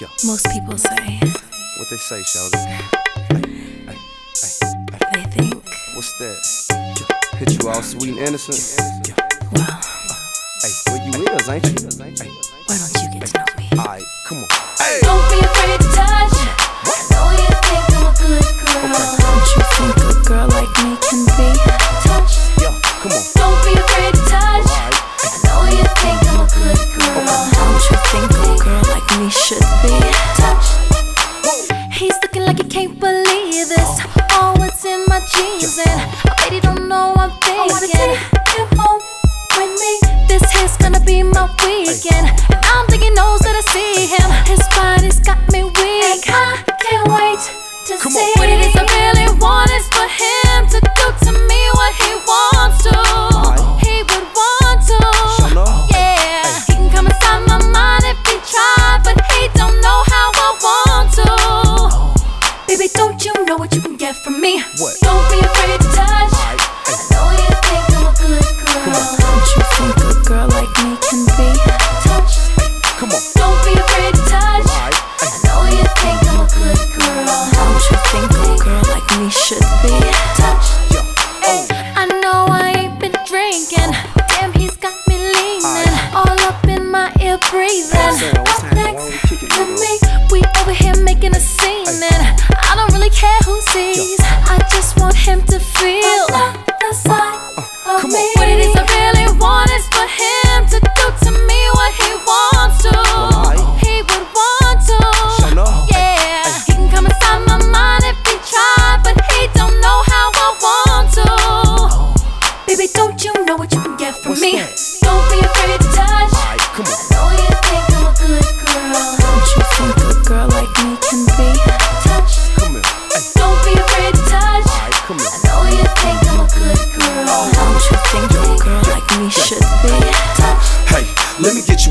Yeah. Most people say What they say, hey. they think, What's that? Hit you all sweet and innocent? well, Hey, where you is, ain't you? Why don't you get to know me? alright, come on. Hey! Don't be afraid jeans, and I bet don't know I'm oh, thinking. Him home with me. This here's gonna be my weekend, and I don't think he knows that I see him. His body's got me weak. And I can't wait to Come on. see what it is I really want is for him to do to me what he wants to. Alright. He would want to. Show love. Yeah, he can come inside my mind if he tried, but he don't know how I want to. Oh. Baby, don't you know what you can get from me? What? It, next to me, we over here making a scene. And I don't really care who sees. I just want him to feel the side of Uh, me. What it is I really want is for him to do to me what he wants to. He would want to. Yeah, he can come inside my mind if he tried, but he don't know how I want to. Baby, don't you know what you can get from me?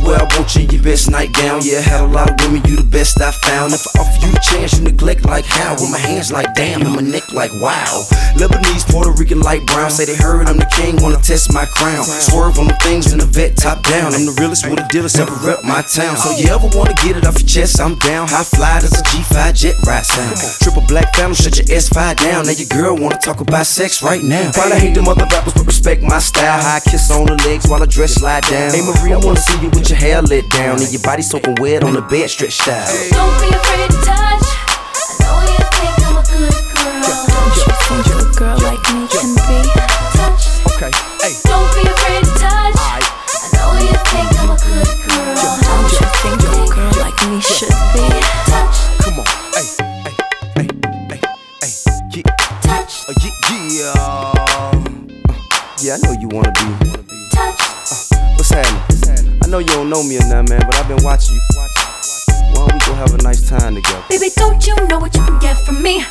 Where I want you your best nightgown. Yeah, had a lot of women, you the best I found. If I offer you the chance, you neglect like how? With my hands like damn, and my neck like wow. Lebanese, Puerto Rican, light brown. Say they heard I'm the king, wanna test my crown. Swerve on the things in the vet, top down. I'm the realest with a dealers ever rep my town. So you ever wanna get it off your chest? I'm down. High fly, that's a G5 jet ride sound. Triple black phantom, shut your S5 down. Now your girl wanna talk about sex right now. Probably hate them other rappers, but respect my style. High kiss on the legs while the dress slide down. Hey Marie, I wanna see you with your hair let down and your body soaking wet on the bed stretched out. Don't be afraid to touch. I know you think I'm a good girl. Don't you think a girl like me can be? Touch. Okay, hey. Don't be afraid to touch. I know you think I'm a good girl. Don't you think a girl like me should be? Touch. come on. Hey, hey, hey, hey, hey. Yeah, Touch. uh, yeah, yeah. Yeah, I know you wanna be. Know you don't know me or nothing, man, but I've been watching you. Why don't we go have a nice time together? Baby, don't you know what you can get from me?